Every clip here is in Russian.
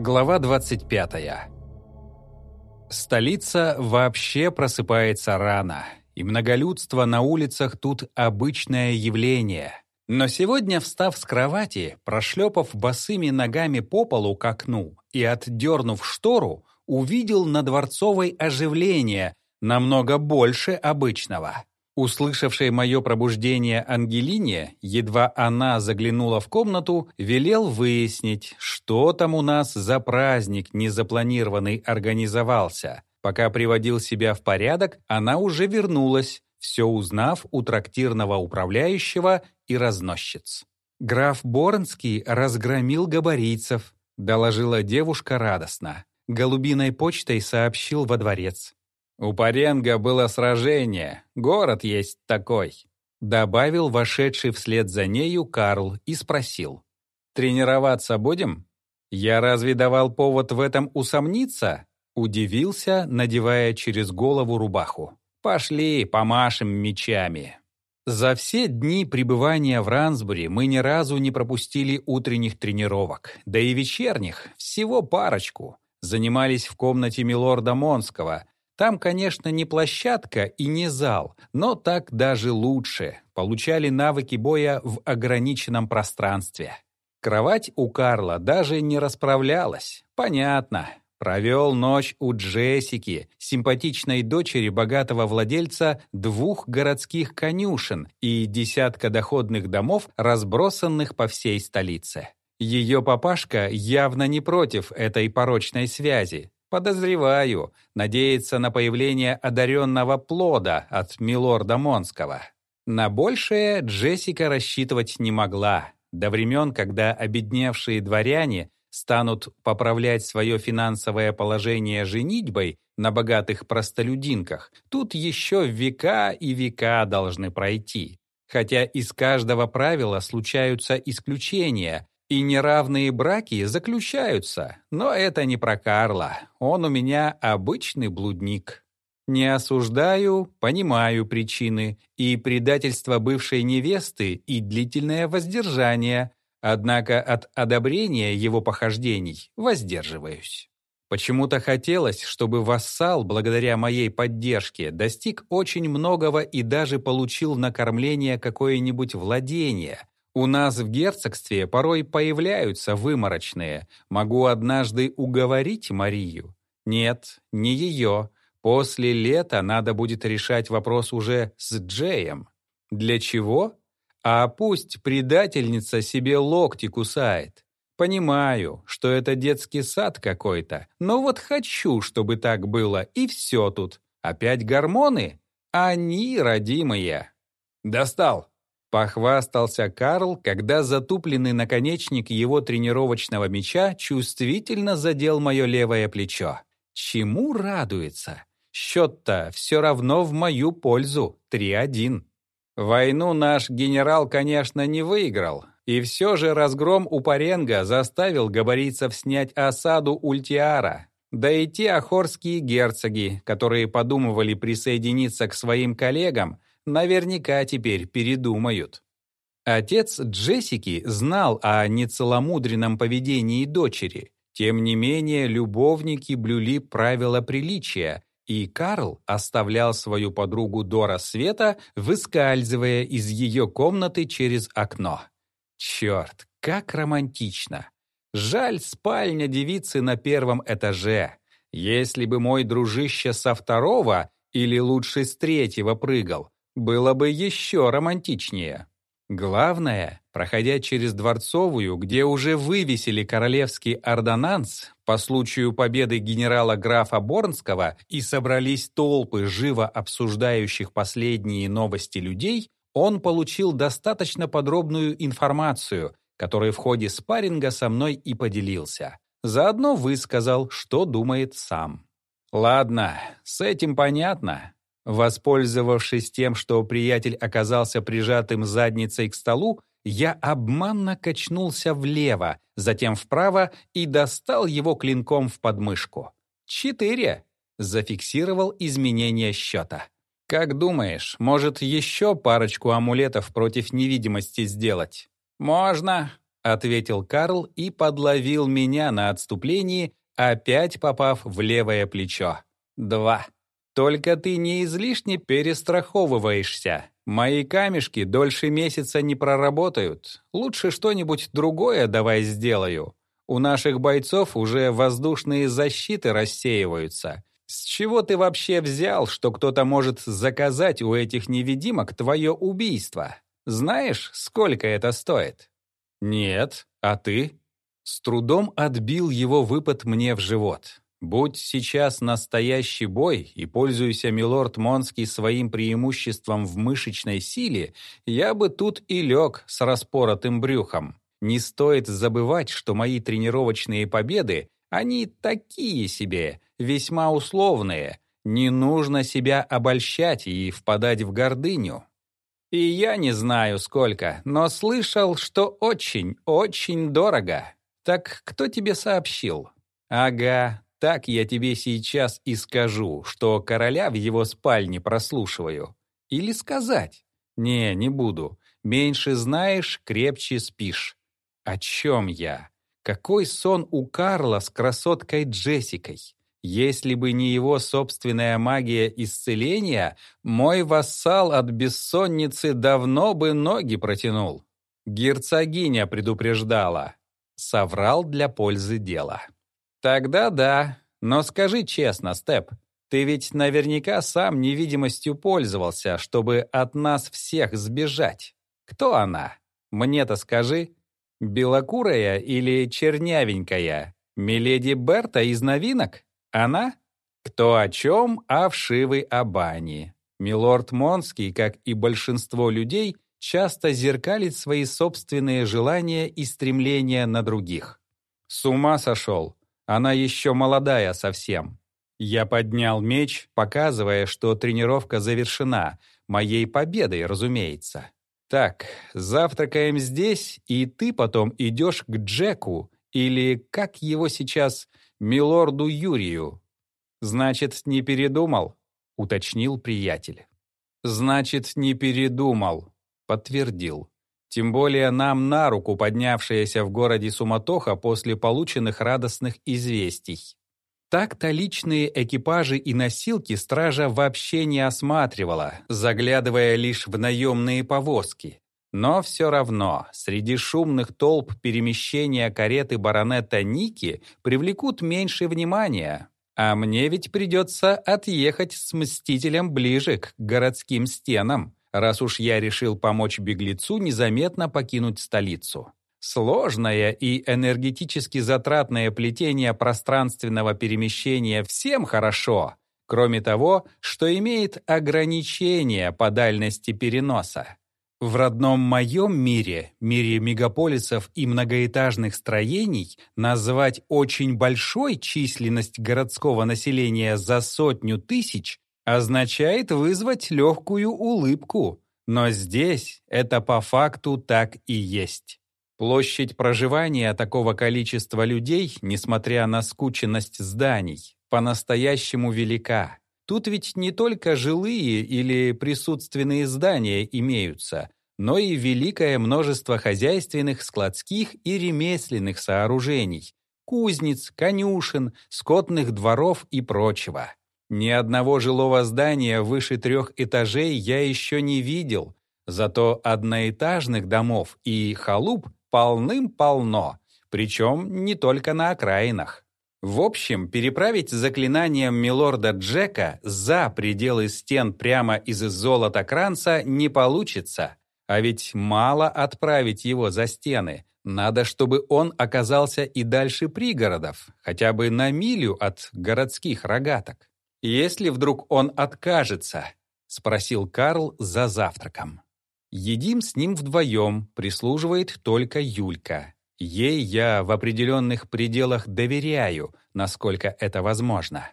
Глава 25. Столица вообще просыпается рано, и многолюдство на улицах тут обычное явление. Но сегодня, встав с кровати, прошлепав босыми ногами по полу к окну и отдернув штору, увидел на Дворцовой оживление намного больше обычного. Услышавшей мое пробуждение Ангелине, едва она заглянула в комнату, велел выяснить, что там у нас за праздник незапланированный организовался. Пока приводил себя в порядок, она уже вернулась, все узнав у трактирного управляющего и разносчиц. «Граф Борнский разгромил габарийцев», — доложила девушка радостно. Голубиной почтой сообщил во дворец. «У Паренга было сражение, город есть такой», добавил вошедший вслед за нею Карл и спросил. «Тренироваться будем? Я разве давал повод в этом усомниться?» Удивился, надевая через голову рубаху. «Пошли, помашем мечами». За все дни пребывания в Рансбури мы ни разу не пропустили утренних тренировок, да и вечерних, всего парочку. Занимались в комнате милорда Монского, там, конечно, не площадка и не зал, но так даже лучше. Получали навыки боя в ограниченном пространстве. Кровать у Карла даже не расправлялась. Понятно. Провел ночь у Джессики, симпатичной дочери богатого владельца двух городских конюшен и десятка доходных домов, разбросанных по всей столице. Ее папашка явно не против этой порочной связи, Подозреваю, надеется на появление одаренного плода от милорда Монского. На большее Джессика рассчитывать не могла. До времен, когда обедневшие дворяне станут поправлять свое финансовое положение женитьбой на богатых простолюдинках, тут еще века и века должны пройти. Хотя из каждого правила случаются исключения, и неравные браки заключаются, но это не про Карла. Он у меня обычный блудник. Не осуждаю, понимаю причины и предательство бывшей невесты, и длительное воздержание, однако от одобрения его похождений воздерживаюсь. Почему-то хотелось, чтобы вассал, благодаря моей поддержке, достиг очень многого и даже получил на кормление какое-нибудь владение, у нас в герцогстве порой появляются выморочные. Могу однажды уговорить Марию. Нет, не ее. После лета надо будет решать вопрос уже с Джеем. Для чего? А пусть предательница себе локти кусает. Понимаю, что это детский сад какой-то, но вот хочу, чтобы так было, и все тут. Опять гормоны? Они, родимые. Достал. Похвастался Карл, когда затупленный наконечник его тренировочного меча чувствительно задел мое левое плечо. Чему радуется? Счет-то все равно в мою пользу, 3-1. Войну наш генерал, конечно, не выиграл, и все же разгром у Паренга заставил габарийцев снять осаду Ультиара. Да и те ахорские герцоги, которые подумывали присоединиться к своим коллегам, наверняка теперь передумают. Отец Джессики знал о нецеломудренном поведении дочери. Тем не менее, любовники блюли правила приличия, и Карл оставлял свою подругу до рассвета, выскальзывая из ее комнаты через окно. Черт, как романтично! Жаль, спальня девицы на первом этаже. Если бы мой дружище со второго, или лучше с третьего прыгал, было бы еще романтичнее. Главное, проходя через Дворцовую, где уже вывесили королевский ордонанс по случаю победы генерала-графа Борнского и собрались толпы живо обсуждающих последние новости людей, он получил достаточно подробную информацию, которой в ходе спарринга со мной и поделился. Заодно высказал, что думает сам. «Ладно, с этим понятно. Воспользовавшись тем, что приятель оказался прижатым задницей к столу, я обманно качнулся влево, затем вправо и достал его клинком в подмышку. «Четыре!» — зафиксировал изменение счета. «Как думаешь, может еще парочку амулетов против невидимости сделать?» «Можно», — ответил Карл и подловил меня на отступлении, опять попав в левое плечо. «Два. Только ты не излишне перестраховываешься. Мои камешки дольше месяца не проработают. Лучше что-нибудь другое давай сделаю. У наших бойцов уже воздушные защиты рассеиваются. С чего ты вообще взял, что кто-то может заказать у этих невидимок твое убийство? Знаешь, сколько это стоит? Нет, а ты? С трудом отбил его выпад мне в живот. Будь сейчас настоящий бой и пользуйся милорд Монский своим преимуществом в мышечной силе, я бы тут и лег с распоротым брюхом. Не стоит забывать, что мои тренировочные победы, они такие себе, весьма условные. Не нужно себя обольщать и впадать в гордыню. И я не знаю сколько, но слышал, что очень, очень дорого. Так кто тебе сообщил? Ага, так я тебе сейчас и скажу, что короля в его спальне прослушиваю. Или сказать? Не, не буду. Меньше знаешь, крепче спишь. О чем я? Какой сон у Карла с красоткой Джессикой? Если бы не его собственная магия исцеления, мой вассал от бессонницы давно бы ноги протянул. Герцогиня предупреждала. Соврал для пользы дела. Тогда да. Но скажи честно, Степ, ты ведь наверняка сам невидимостью пользовался, чтобы от нас всех сбежать. Кто она? Мне-то скажи. Белокурая или чернявенькая? Миледи Берта из новинок? Она? Кто о чем, а вшивы о бане. Милорд Монский, как и большинство людей, часто зеркалит свои собственные желания и стремления на других. С ума сошел. Она еще молодая совсем. Я поднял меч, показывая, что тренировка завершена, моей победой, разумеется. Так, завтракаем здесь, и ты потом идешь к Джеку, или, как его сейчас, милорду Юрию. Значит, не передумал? Уточнил приятель. Значит, не передумал, подтвердил. Тем более нам на руку поднявшаяся в городе суматоха после полученных радостных известий. Так-то личные экипажи и носилки стража вообще не осматривала, заглядывая лишь в наемные повозки. Но все равно, среди шумных толп перемещения кареты баронета Ники привлекут меньше внимания. А мне ведь придется отъехать с Мстителем ближе к городским стенам раз уж я решил помочь беглецу незаметно покинуть столицу. Сложное и энергетически затратное плетение пространственного перемещения всем хорошо, кроме того, что имеет ограничения по дальности переноса. В родном моем мире, мире мегаполисов и многоэтажных строений, назвать очень большой численность городского населения за сотню тысяч означает вызвать легкую улыбку, но здесь это по факту так и есть. Площадь проживания такого количества людей, несмотря на скученность зданий, по-настоящему велика. Тут ведь не только жилые или присутственные здания имеются, но и великое множество хозяйственных, складских и ремесленных сооружений, кузниц, конюшен, скотных дворов и прочего. Ни одного жилого здания выше трех этажей я еще не видел, зато одноэтажных домов и халуп полным-полно, причем не только на окраинах. В общем, переправить заклинанием милорда Джека за пределы стен прямо из золота кранца не получится. А ведь мало отправить его за стены. Надо, чтобы он оказался и дальше пригородов, хотя бы на милю от городских рогаток. «Если вдруг он откажется?» — спросил Карл за завтраком. Едим с ним вдвоем, прислуживает только Юлька. Ей я в определенных пределах доверяю, насколько это возможно.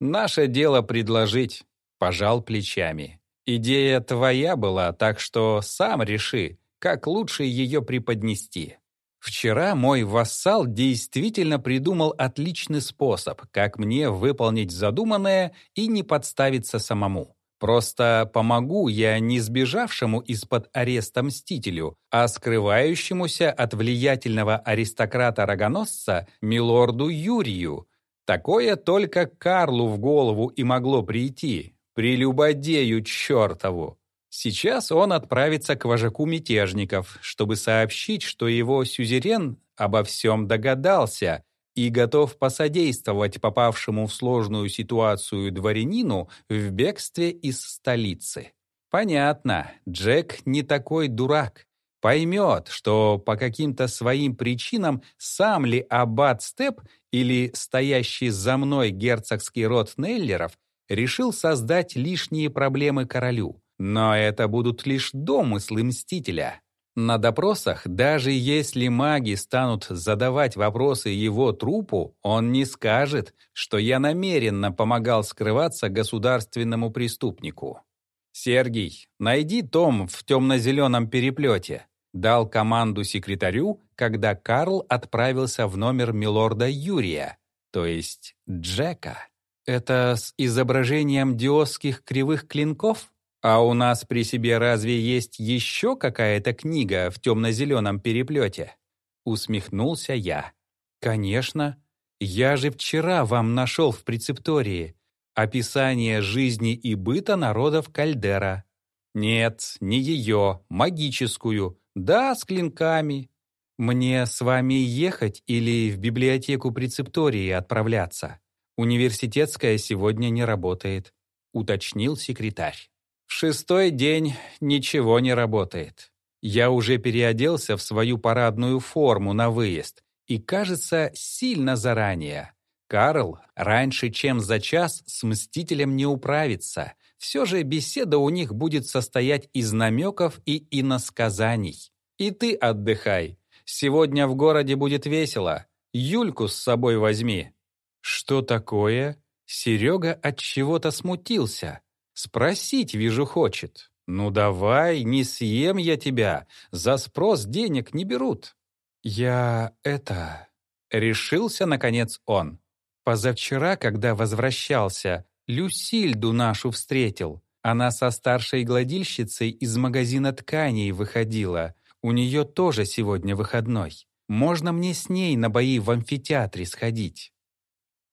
«Наше дело предложить», — пожал плечами. «Идея твоя была, так что сам реши, как лучше ее преподнести». Вчера мой вассал действительно придумал отличный способ, как мне выполнить задуманное и не подставиться самому. Просто помогу я не сбежавшему из-под ареста мстителю, а скрывающемуся от влиятельного аристократа-рогоносца милорду Юрию. Такое только Карлу в голову и могло прийти, прелюбодею чертову. Сейчас он отправится к вожаку мятежников, чтобы сообщить, что его сюзерен обо всем догадался и готов посодействовать попавшему в сложную ситуацию дворянину в бегстве из столицы. Понятно, Джек не такой дурак. Поймет, что по каким-то своим причинам сам ли аббат Степ или стоящий за мной герцогский род Неллеров решил создать лишние проблемы королю. Но это будут лишь домыслы Мстителя. На допросах, даже если маги станут задавать вопросы его трупу, он не скажет, что я намеренно помогал скрываться государственному преступнику. «Сергий, найди том в темно-зеленом переплете», дал команду секретарю, когда Карл отправился в номер милорда Юрия, то есть Джека. «Это с изображением диосских кривых клинков?» А у нас при себе разве есть еще какая-то книга в темно-зеленом переплете? Усмехнулся я. Конечно. Я же вчера вам нашел в прецептории описание жизни и быта народов Кальдера. Нет, не ее, магическую. Да, с клинками. Мне с вами ехать или в библиотеку прецептории отправляться? Университетская сегодня не работает, уточнил секретарь. В шестой день ничего не работает. Я уже переоделся в свою парадную форму на выезд и, кажется, сильно заранее. Карл раньше, чем за час, с Мстителем не управится. Все же беседа у них будет состоять из намеков и иносказаний. И ты отдыхай. Сегодня в городе будет весело. Юльку с собой возьми. Что такое? Серега от чего-то смутился. Спросить, вижу, хочет. Ну давай, не съем я тебя. За спрос денег не берут. Я это... Решился, наконец, он. Позавчера, когда возвращался, Люсильду нашу встретил. Она со старшей гладильщицей из магазина тканей выходила. У нее тоже сегодня выходной. Можно мне с ней на бои в амфитеатре сходить?»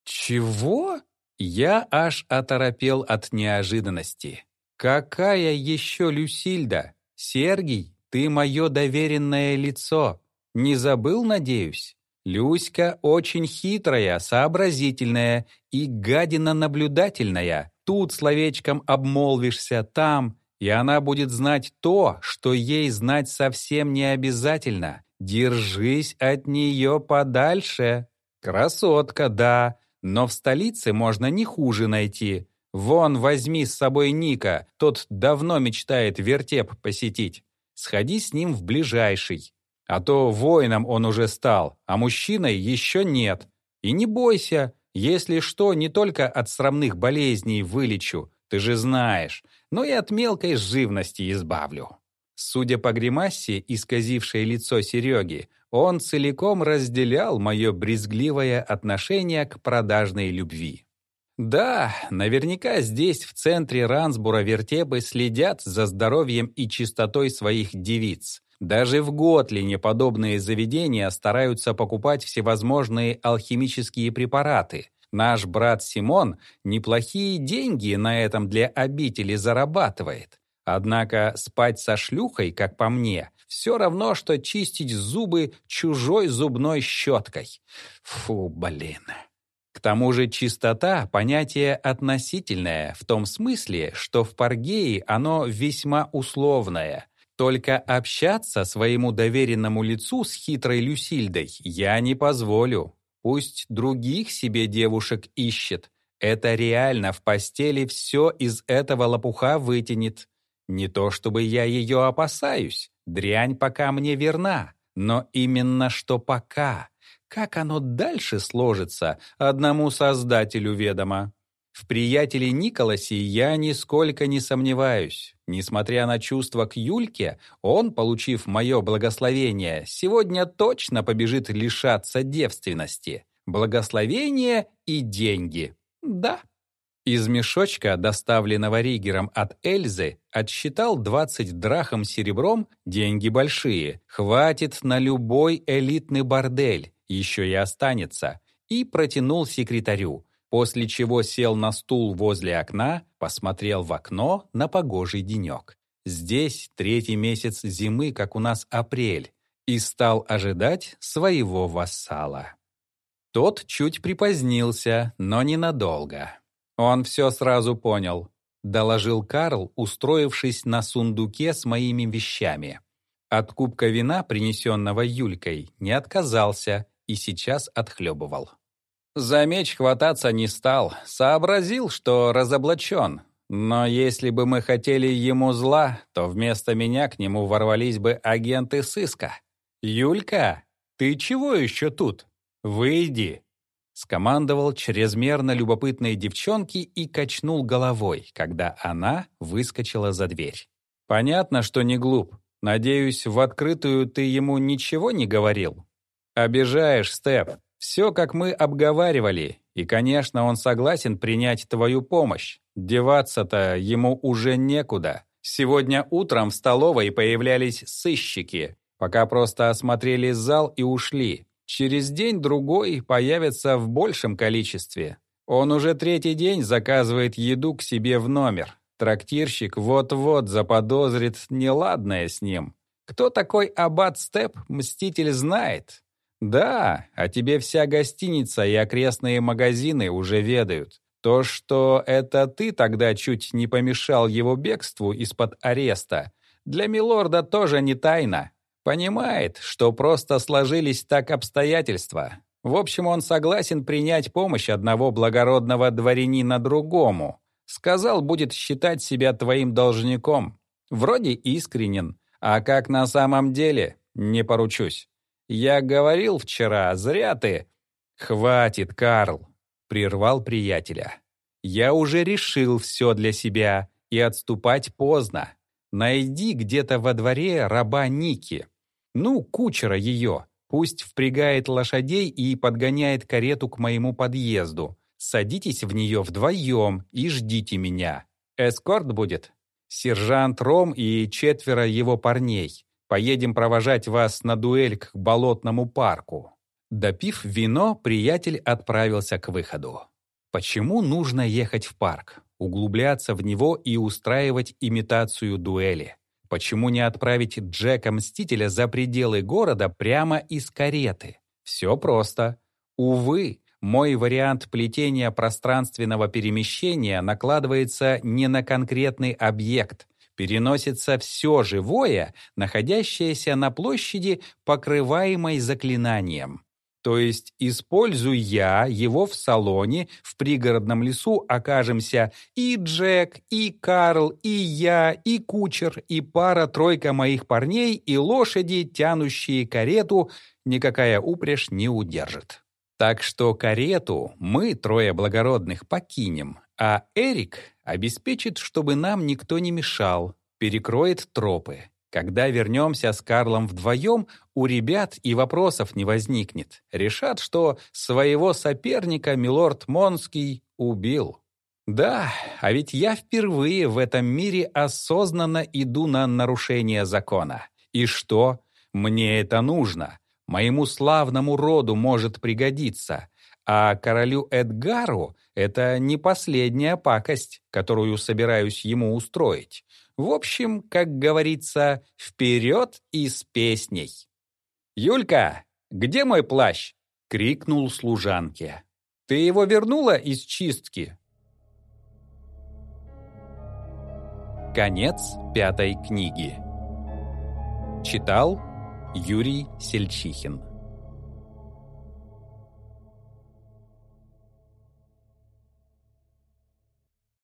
«Чего?» Я аж оторопел от неожиданности. «Какая еще Люсильда? Сергий, ты мое доверенное лицо. Не забыл, надеюсь?» Люська очень хитрая, сообразительная и гадина наблюдательная. Тут словечком обмолвишься, там, и она будет знать то, что ей знать совсем не обязательно. Держись от нее подальше. Красотка, да, но в столице можно не хуже найти. Вон, возьми с собой Ника, тот давно мечтает вертеп посетить. Сходи с ним в ближайший. А то воином он уже стал, а мужчиной еще нет. И не бойся, если что, не только от срамных болезней вылечу, ты же знаешь, но и от мелкой живности избавлю. Судя по гримасе, исказившей лицо Сереги, он целиком разделял мое брезгливое отношение к продажной любви. Да, наверняка здесь, в центре Рансбура, вертепы следят за здоровьем и чистотой своих девиц. Даже в Готлине подобные заведения стараются покупать всевозможные алхимические препараты. Наш брат Симон неплохие деньги на этом для обители зарабатывает. Однако спать со шлюхой, как по мне, все равно, что чистить зубы чужой зубной щеткой. Фу, блин. К тому же чистота — понятие относительное, в том смысле, что в Паргее оно весьма условное. Только общаться своему доверенному лицу с хитрой Люсильдой я не позволю. Пусть других себе девушек ищет. Это реально в постели все из этого лопуха вытянет. Не то чтобы я ее опасаюсь, дрянь пока мне верна, но именно что пока. Как оно дальше сложится, одному создателю ведомо. В приятеле Николасе я нисколько не сомневаюсь. Несмотря на чувства к Юльке, он, получив мое благословение, сегодня точно побежит лишаться девственности. Благословение и деньги. Да. Из мешочка, доставленного Ригером от Эльзы, отсчитал 20 драхом серебром, деньги большие, хватит на любой элитный бордель, еще и останется, и протянул секретарю, после чего сел на стул возле окна, посмотрел в окно на погожий денек. Здесь третий месяц зимы, как у нас апрель, и стал ожидать своего вассала. Тот чуть припозднился, но ненадолго. «Он все сразу понял», — доложил Карл, устроившись на сундуке с моими вещами. От кубка вина, принесенного Юлькой, не отказался и сейчас отхлебывал. За меч хвататься не стал, сообразил, что разоблачен. Но если бы мы хотели ему зла, то вместо меня к нему ворвались бы агенты сыска. «Юлька, ты чего еще тут? Выйди!» Скомандовал чрезмерно любопытной девчонке и качнул головой, когда она выскочила за дверь. «Понятно, что не глуп. Надеюсь, в открытую ты ему ничего не говорил?» «Обижаешь, Степ. Все, как мы обговаривали. И, конечно, он согласен принять твою помощь. Деваться-то ему уже некуда. Сегодня утром в столовой появлялись сыщики, пока просто осмотрели зал и ушли. Через день-другой появится в большем количестве. Он уже третий день заказывает еду к себе в номер. Трактирщик вот-вот заподозрит неладное с ним. Кто такой Аббат Степ, мститель знает. Да, а тебе вся гостиница и окрестные магазины уже ведают. То, что это ты тогда чуть не помешал его бегству из-под ареста, для милорда тоже не тайна. Понимает, что просто сложились так обстоятельства. В общем, он согласен принять помощь одного благородного дворянина другому. Сказал, будет считать себя твоим должником. Вроде искренен, а как на самом деле, не поручусь. Я говорил вчера, зря ты. Хватит, Карл, прервал приятеля. Я уже решил все для себя, и отступать поздно. Найди где-то во дворе раба Ники. Ну, кучера ее. Пусть впрягает лошадей и подгоняет карету к моему подъезду. Садитесь в нее вдвоем и ждите меня. Эскорт будет. Сержант Ром и четверо его парней. Поедем провожать вас на дуэль к болотному парку». Допив вино, приятель отправился к выходу. Почему нужно ехать в парк, углубляться в него и устраивать имитацию дуэли? Почему не отправить Джека-мстителя за пределы города прямо из кареты? Все просто. Увы, мой вариант плетения пространственного перемещения накладывается не на конкретный объект. Переносится все живое, находящееся на площади, покрываемой заклинанием. То есть, используя его в салоне, в пригородном лесу окажемся и Джек, и Карл, и я, и кучер, и пара-тройка моих парней, и лошади, тянущие карету, никакая упряжь не удержит. Так что карету мы, трое благородных, покинем, а Эрик обеспечит, чтобы нам никто не мешал, перекроет тропы. Когда вернемся с Карлом вдвоем, у ребят и вопросов не возникнет. Решат, что своего соперника милорд Монский убил. Да, а ведь я впервые в этом мире осознанно иду на нарушение закона. И что? Мне это нужно. Моему славному роду может пригодиться. А королю Эдгару это не последняя пакость, которую собираюсь ему устроить. В общем, как говорится, вперед и с песней. «Юлька, где мой плащ?» — крикнул служанке. «Ты его вернула из чистки?» Конец пятой книги. Читал Юрий Сельчихин.